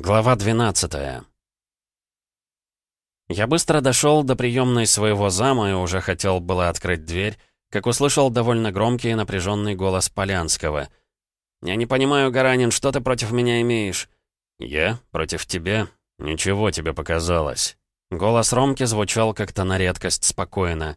Глава 12 Я быстро дошел до приемной своего зама и уже хотел было открыть дверь, как услышал довольно громкий и напряженный голос Полянского. «Я не понимаю, Гаранин, что ты против меня имеешь?» «Я? Против тебя? Ничего тебе показалось». Голос Ромки звучал как-то на редкость спокойно.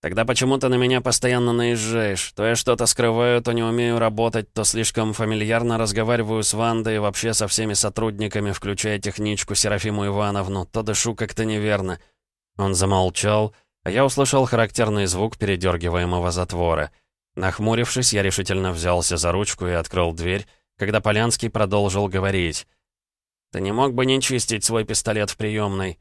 Тогда почему ты на меня постоянно наезжаешь? То я что-то скрываю, то не умею работать, то слишком фамильярно разговариваю с Вандой и вообще со всеми сотрудниками, включая техничку Серафиму Ивановну, то дышу как-то неверно». Он замолчал, а я услышал характерный звук передергиваемого затвора. Нахмурившись, я решительно взялся за ручку и открыл дверь, когда Полянский продолжил говорить. «Ты не мог бы не чистить свой пистолет в приемной?»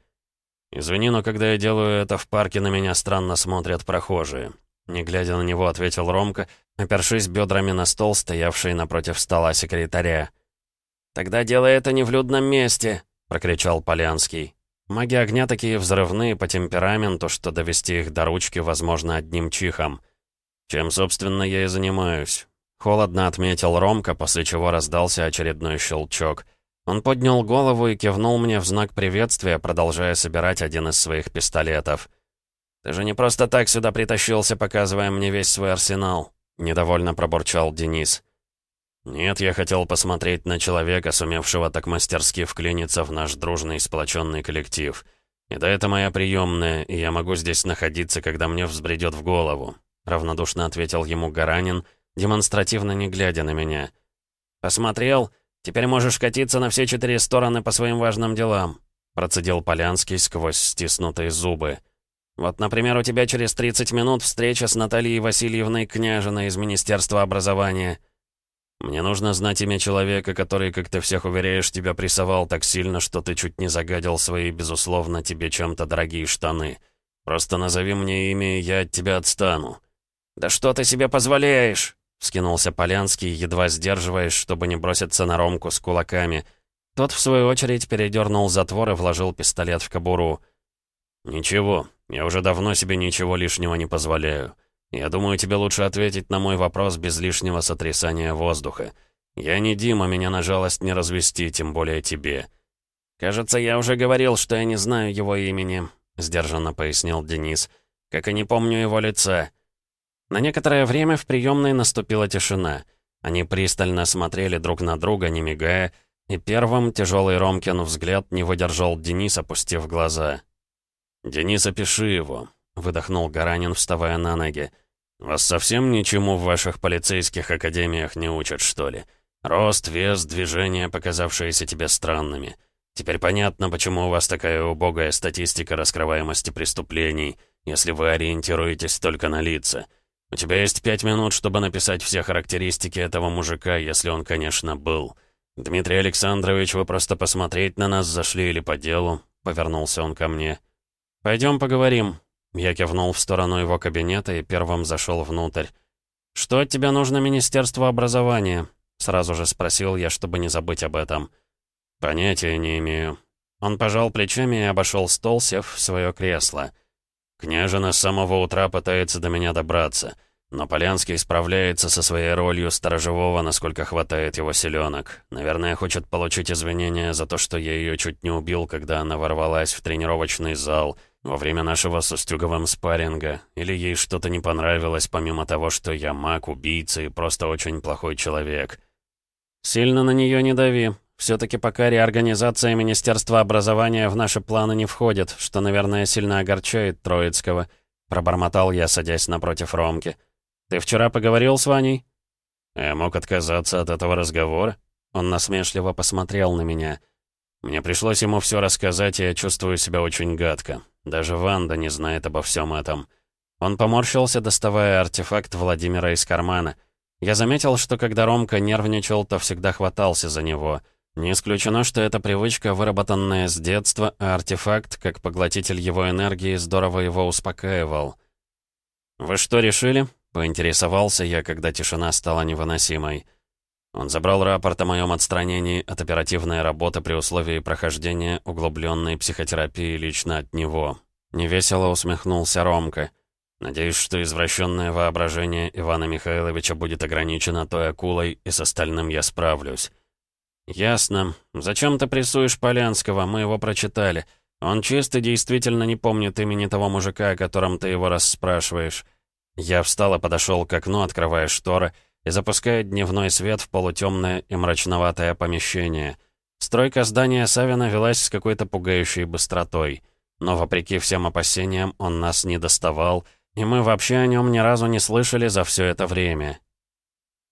«Извини, но когда я делаю это в парке, на меня странно смотрят прохожие». Не глядя на него, ответил Ромка, опершись бедрами на стол, стоявший напротив стола секретаря. «Тогда делай это не в людном месте!» — прокричал Полянский. Маги огня такие взрывные по темпераменту, что довести их до ручки возможно одним чихом. Чем, собственно, я и занимаюсь. Холодно отметил Ромка, после чего раздался очередной щелчок — он поднял голову и кивнул мне в знак приветствия, продолжая собирать один из своих пистолетов. «Ты же не просто так сюда притащился, показывая мне весь свой арсенал», — недовольно пробурчал Денис. «Нет, я хотел посмотреть на человека, сумевшего так мастерски вклиниться в наш дружный сплоченный коллектив. И да, это моя приемная, и я могу здесь находиться, когда мне взбредет в голову», — равнодушно ответил ему Гаранин, демонстративно не глядя на меня. «Посмотрел?» «Теперь можешь катиться на все четыре стороны по своим важным делам», процедил Полянский сквозь стиснутые зубы. «Вот, например, у тебя через 30 минут встреча с Натальей Васильевной Княжиной из Министерства образования». «Мне нужно знать имя человека, который, как ты всех уверяешь, тебя прессовал так сильно, что ты чуть не загадил свои, безусловно, тебе чем-то дорогие штаны. Просто назови мне имя, и я от тебя отстану». «Да что ты себе позволяешь?» — вскинулся Полянский, едва сдерживаясь, чтобы не броситься на Ромку с кулаками. Тот, в свою очередь, передернул затвор и вложил пистолет в кобуру. «Ничего, я уже давно себе ничего лишнего не позволяю. Я думаю, тебе лучше ответить на мой вопрос без лишнего сотрясания воздуха. Я не Дима, меня на жалость не развести, тем более тебе». «Кажется, я уже говорил, что я не знаю его имени», — сдержанно пояснил Денис. «Как и не помню его лица». На некоторое время в приемной наступила тишина. Они пристально смотрели друг на друга, не мигая, и первым тяжелый Ромкин взгляд не выдержал Денис, опустив глаза. «Денис, опиши его», — выдохнул Гаранин, вставая на ноги. «Вас совсем ничему в ваших полицейских академиях не учат, что ли? Рост, вес, движения, показавшиеся тебе странными. Теперь понятно, почему у вас такая убогая статистика раскрываемости преступлений, если вы ориентируетесь только на лица». «У тебя есть пять минут, чтобы написать все характеристики этого мужика, если он, конечно, был. Дмитрий Александрович, вы просто посмотреть на нас зашли или по делу?» Повернулся он ко мне. «Пойдем поговорим». Я кивнул в сторону его кабинета и первым зашел внутрь. «Что от тебя нужно Министерству образования?» Сразу же спросил я, чтобы не забыть об этом. «Понятия не имею». Он пожал плечами и обошел стол, сев в свое кресло. Княжина с самого утра пытается до меня добраться, но Полянский справляется со своей ролью сторожевого, насколько хватает его селенок. Наверное, хочет получить извинения за то, что я ее чуть не убил, когда она ворвалась в тренировочный зал во время нашего с Устюговым спарринга, или ей что-то не понравилось, помимо того, что я маг, убийца и просто очень плохой человек. «Сильно на нее не дави», все-таки пока реорганизация Министерства образования в наши планы не входит, что, наверное, сильно огорчает Троицкого. Пробормотал я, садясь напротив Ромки. «Ты вчера поговорил с Ваней?» «Я мог отказаться от этого разговора?» Он насмешливо посмотрел на меня. «Мне пришлось ему все рассказать, и я чувствую себя очень гадко. Даже Ванда не знает обо всем этом». Он поморщился, доставая артефакт Владимира из кармана. Я заметил, что когда Ромка нервничал, то всегда хватался за него — не исключено, что это привычка, выработанная с детства, а артефакт, как поглотитель его энергии, здорово его успокаивал. «Вы что решили?» — поинтересовался я, когда тишина стала невыносимой. Он забрал рапорт о моем отстранении от оперативной работы при условии прохождения углубленной психотерапии лично от него. Невесело усмехнулся Ромка. Надеюсь, что извращенное воображение Ивана Михайловича будет ограничено той акулой, и с остальным я справлюсь. «Ясно. Зачем ты прессуешь Полянского? Мы его прочитали. Он чисто действительно не помнит имени того мужика, о котором ты его расспрашиваешь». Я встал и подошел к окну, открывая шторы, и запуская дневной свет в полутемное и мрачноватое помещение. Стройка здания Савина велась с какой-то пугающей быстротой. Но, вопреки всем опасениям, он нас не доставал, и мы вообще о нем ни разу не слышали за все это время.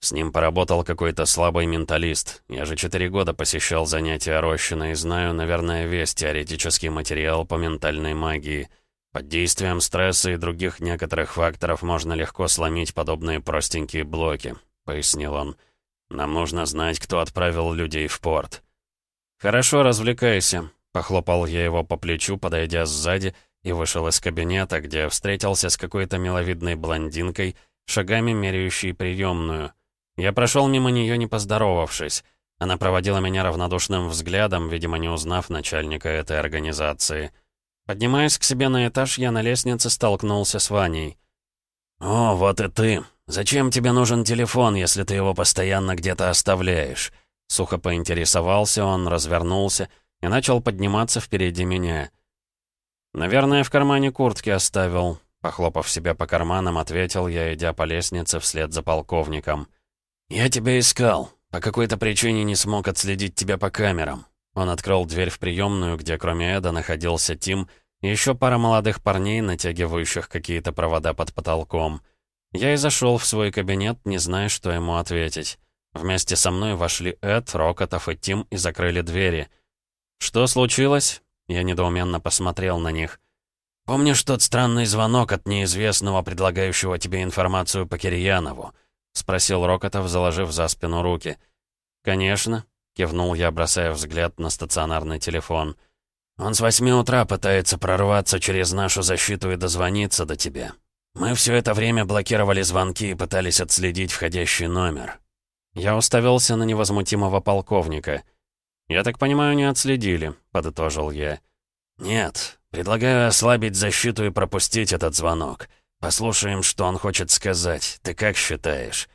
С ним поработал какой-то слабый менталист. Я же четыре года посещал занятия Рощина и знаю, наверное, весь теоретический материал по ментальной магии. Под действием стресса и других некоторых факторов можно легко сломить подобные простенькие блоки, пояснил он. Нам нужно знать, кто отправил людей в порт. Хорошо, развлекайся. Похлопал я его по плечу, подойдя сзади, и вышел из кабинета, где встретился с какой-то миловидной блондинкой, шагами меряющей приемную — я прошел мимо нее, не поздоровавшись. Она проводила меня равнодушным взглядом, видимо, не узнав начальника этой организации. Поднимаясь к себе на этаж, я на лестнице столкнулся с Ваней. «О, вот и ты! Зачем тебе нужен телефон, если ты его постоянно где-то оставляешь?» Сухо поинтересовался он, развернулся и начал подниматься впереди меня. «Наверное, в кармане куртки оставил», — похлопав себя по карманам, ответил я, идя по лестнице вслед за полковником. «Я тебя искал. По какой-то причине не смог отследить тебя по камерам». Он открыл дверь в приемную, где кроме Эда находился Тим и еще пара молодых парней, натягивающих какие-то провода под потолком. Я и зашел в свой кабинет, не зная, что ему ответить. Вместе со мной вошли Эд, Рокотов и Тим и закрыли двери. «Что случилось?» Я недоуменно посмотрел на них. «Помнишь тот странный звонок от неизвестного, предлагающего тебе информацию по Кирьянову?» — спросил Рокотов, заложив за спину руки. «Конечно», — кивнул я, бросая взгляд на стационарный телефон. «Он с восьми утра пытается прорваться через нашу защиту и дозвониться до тебя. Мы все это время блокировали звонки и пытались отследить входящий номер». Я уставился на невозмутимого полковника. «Я так понимаю, не отследили», — подытожил я. «Нет, предлагаю ослабить защиту и пропустить этот звонок. Послушаем, что он хочет сказать. Ты как считаешь?»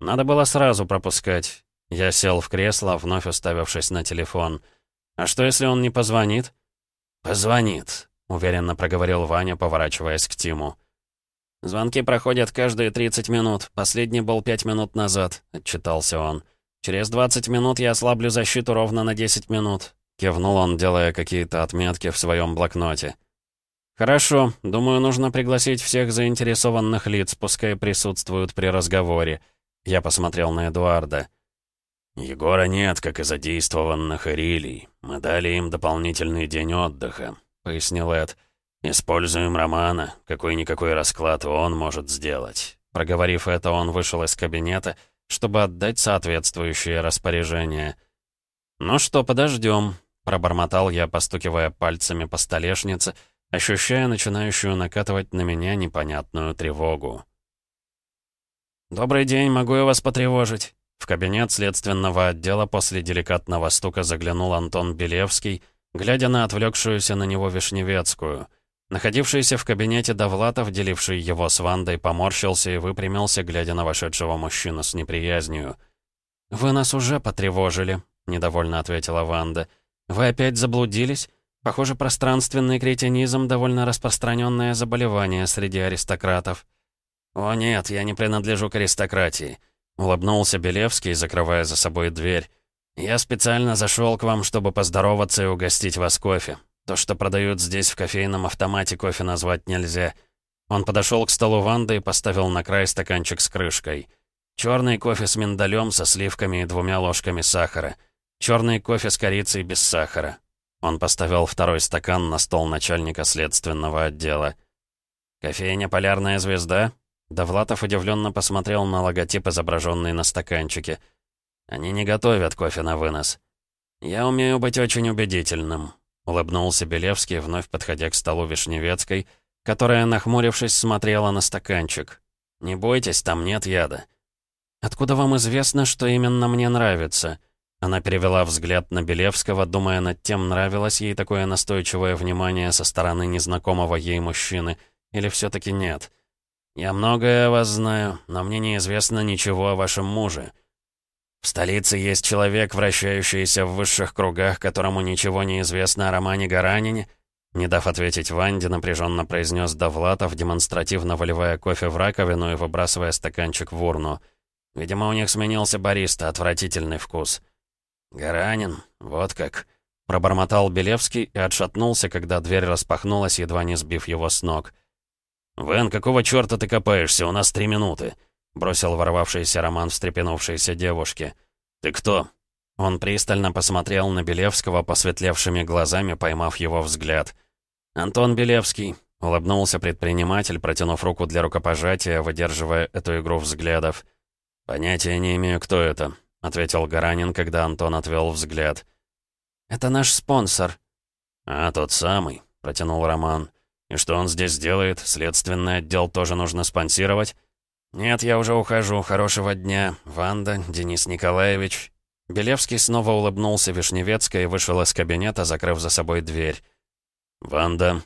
Надо было сразу пропускать. Я сел в кресло, вновь уставившись на телефон. «А что, если он не позвонит?» «Позвонит», — уверенно проговорил Ваня, поворачиваясь к Тиму. «Звонки проходят каждые 30 минут. Последний был 5 минут назад», — отчитался он. «Через 20 минут я ослаблю защиту ровно на 10 минут», — кивнул он, делая какие-то отметки в своем блокноте. «Хорошо. Думаю, нужно пригласить всех заинтересованных лиц, пускай присутствуют при разговоре». Я посмотрел на Эдуарда. «Егора нет, как и задействованных Ирилий. Мы дали им дополнительный день отдыха», — пояснил Эд. «Используем Романа. Какой-никакой расклад он может сделать». Проговорив это, он вышел из кабинета, чтобы отдать соответствующее распоряжение. «Ну что, подождем», — пробормотал я, постукивая пальцами по столешнице — ощущая начинающую накатывать на меня непонятную тревогу. «Добрый день, могу я вас потревожить?» В кабинет следственного отдела после деликатного стука заглянул Антон Белевский, глядя на отвлекшуюся на него Вишневецкую. Находившийся в кабинете Довлатов, деливший его с Вандой, поморщился и выпрямился, глядя на вошедшего мужчину с неприязнью. «Вы нас уже потревожили», — недовольно ответила Ванда. «Вы опять заблудились? Похоже, пространственный кретинизм — довольно распространенное заболевание среди аристократов. «О нет, я не принадлежу к аристократии», — улыбнулся Белевский, закрывая за собой дверь. «Я специально зашел к вам, чтобы поздороваться и угостить вас кофе. То, что продают здесь в кофейном автомате, кофе назвать нельзя». Он подошел к столу Ванды и поставил на край стаканчик с крышкой. Черный кофе с миндалем, со сливками и двумя ложками сахара. Черный кофе с корицей без сахара. Он поставил второй стакан на стол начальника следственного отдела. «Кофейня «Полярная звезда»?» Довлатов удивленно посмотрел на логотип, изображенный на стаканчике. «Они не готовят кофе на вынос». «Я умею быть очень убедительным», — улыбнулся Белевский, вновь подходя к столу Вишневецкой, которая, нахмурившись, смотрела на стаканчик. «Не бойтесь, там нет яда». «Откуда вам известно, что именно мне нравится?» Она перевела взгляд на Белевского, думая над тем, нравилось ей такое настойчивое внимание со стороны незнакомого ей мужчины, или все таки нет. «Я многое о вас знаю, но мне неизвестно ничего о вашем муже». В столице есть человек, вращающийся в высших кругах, которому ничего не известно о романе Гаранине?» Не дав ответить Ванде, напряженно произнес Довлатов, демонстративно выливая кофе в раковину и выбрасывая стаканчик в урну. Видимо, у них сменился бариста, отвратительный вкус. «Гаранин, вот как», — пробормотал Белевский и отшатнулся, когда дверь распахнулась, едва не сбив его с ног. «Вен, какого черта ты копаешься? У нас три минуты», — бросил ворвавшийся Роман встрепенувшейся девушке. «Ты кто?» Он пристально посмотрел на Белевского посветлевшими глазами, поймав его взгляд. «Антон Белевский», — улыбнулся предприниматель, протянув руку для рукопожатия, выдерживая эту игру взглядов. «Понятия не имею, кто это», — ответил Гаранин, когда Антон отвел взгляд. «Это наш спонсор». «А, тот самый», — протянул Роман. «И что он здесь делает? Следственный отдел тоже нужно спонсировать?» «Нет, я уже ухожу. Хорошего дня. Ванда, Денис Николаевич». Белевский снова улыбнулся Вишневецкой и вышел из кабинета, закрыв за собой дверь. «Ванда...»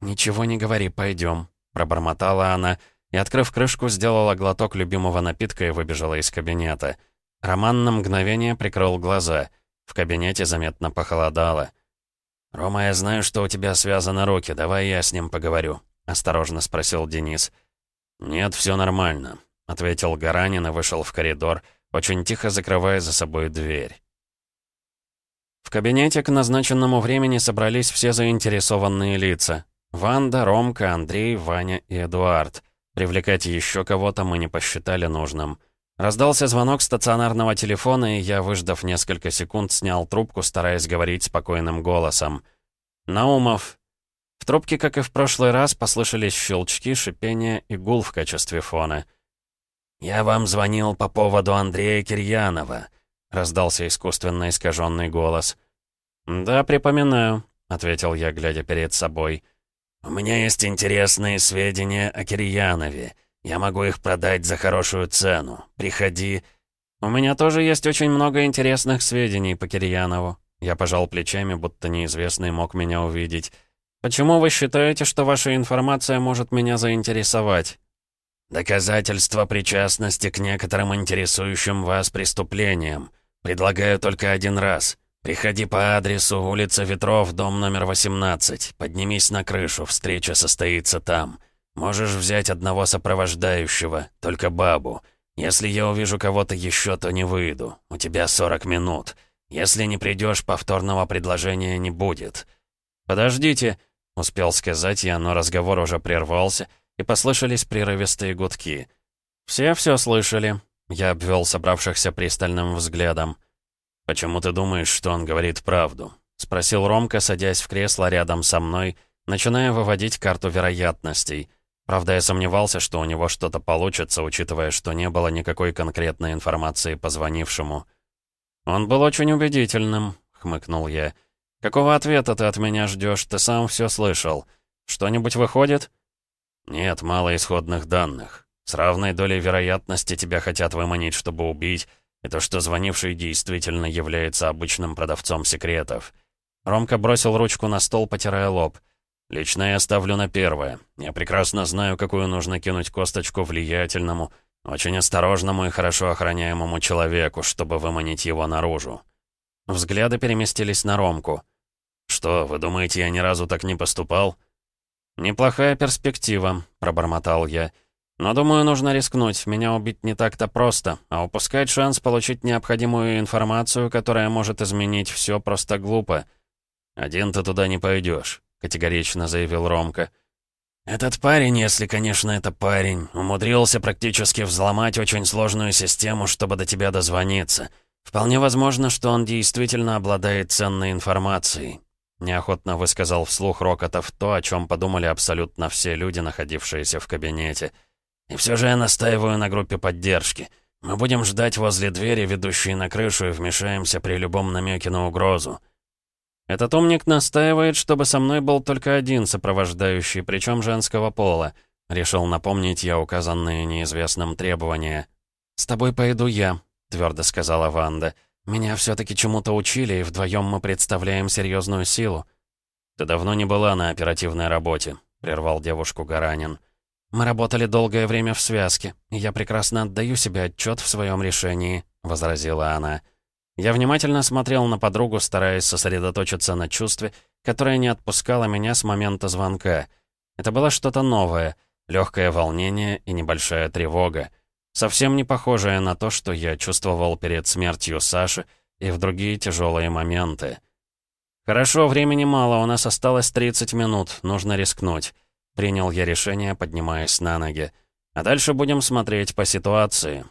«Ничего не говори, пойдем», — пробормотала она, и, открыв крышку, сделала глоток любимого напитка и выбежала из кабинета. Роман на мгновение прикрыл глаза. В кабинете заметно похолодало. «Рома, я знаю, что у тебя связаны руки, давай я с ним поговорю», — осторожно спросил Денис. «Нет, все нормально», — ответил Гаранин и вышел в коридор, очень тихо закрывая за собой дверь. В кабинете к назначенному времени собрались все заинтересованные лица. Ванда, Ромка, Андрей, Ваня и Эдуард. Привлекать еще кого-то мы не посчитали нужным. Раздался звонок стационарного телефона, и я, выждав несколько секунд, снял трубку, стараясь говорить спокойным голосом. «Наумов». В трубке, как и в прошлый раз, послышались щелчки, шипение и гул в качестве фона. «Я вам звонил по поводу Андрея Кирьянова», — раздался искусственно искаженный голос. «Да, припоминаю», — ответил я, глядя перед собой. «У меня есть интересные сведения о Кирьянове. Я могу их продать за хорошую цену. Приходи...» «У меня тоже есть очень много интересных сведений по Кирьянову». Я пожал плечами, будто неизвестный мог меня увидеть. «Почему вы считаете, что ваша информация может меня заинтересовать?» «Доказательство причастности к некоторым интересующим вас преступлениям. Предлагаю только один раз. Приходи по адресу улица Ветров, дом номер 18. Поднимись на крышу, встреча состоится там. Можешь взять одного сопровождающего, только бабу. Если я увижу кого-то еще, то не выйду. У тебя 40 минут. Если не придешь, повторного предложения не будет. Подождите, успел сказать я, но разговор уже прервался, и послышались прерывистые гудки. Все все слышали, я обвел собравшихся пристальным взглядом. «Почему ты думаешь, что он говорит правду?» — спросил Ромка, садясь в кресло рядом со мной, начиная выводить карту вероятностей. Правда, я сомневался, что у него что-то получится, учитывая, что не было никакой конкретной информации по звонившему. «Он был очень убедительным», — хмыкнул я. «Какого ответа ты от меня ждешь? Ты сам все слышал. Что-нибудь выходит?» «Нет, мало исходных данных. С равной долей вероятности тебя хотят выманить, чтобы убить, и то, что звонивший действительно является обычным продавцом секретов. Ромка бросил ручку на стол, потирая лоб. «Лично я ставлю на первое. Я прекрасно знаю, какую нужно кинуть косточку влиятельному, очень осторожному и хорошо охраняемому человеку, чтобы выманить его наружу». Взгляды переместились на Ромку. «Что, вы думаете, я ни разу так не поступал?» «Неплохая перспектива», — пробормотал я. «Но думаю, нужно рискнуть. Меня убить не так-то просто, а упускать шанс получить необходимую информацию, которая может изменить все, просто глупо». «Один ты туда не пойдешь», — категорично заявил Ромка. «Этот парень, если, конечно, это парень, умудрился практически взломать очень сложную систему, чтобы до тебя дозвониться. Вполне возможно, что он действительно обладает ценной информацией. Неохотно высказал вслух Рокотов то, о чем подумали абсолютно все люди, находившиеся в кабинете. «И все же я настаиваю на группе поддержки. Мы будем ждать возле двери, ведущей на крышу, и вмешаемся при любом намеке на угрозу». «Этот умник настаивает, чтобы со мной был только один сопровождающий, причем женского пола», — решил напомнить я указанные неизвестным требования. «С тобой пойду я», — твердо сказала Ванда. «Меня все-таки чему-то учили, и вдвоем мы представляем серьезную силу». «Ты давно не была на оперативной работе», — прервал девушку Гаранин. Мы работали долгое время в связке, и я прекрасно отдаю себе отчет в своем решении», — возразила она. Я внимательно смотрел на подругу, стараясь сосредоточиться на чувстве, которое не отпускало меня с момента звонка. Это было что-то новое, легкое волнение и небольшая тревога. Совсем не похожее на то, что я чувствовал перед смертью Саши и в другие тяжелые моменты. «Хорошо, времени мало, у нас осталось 30 минут, нужно рискнуть». Принял я решение, поднимаясь на ноги. А дальше будем смотреть по ситуации.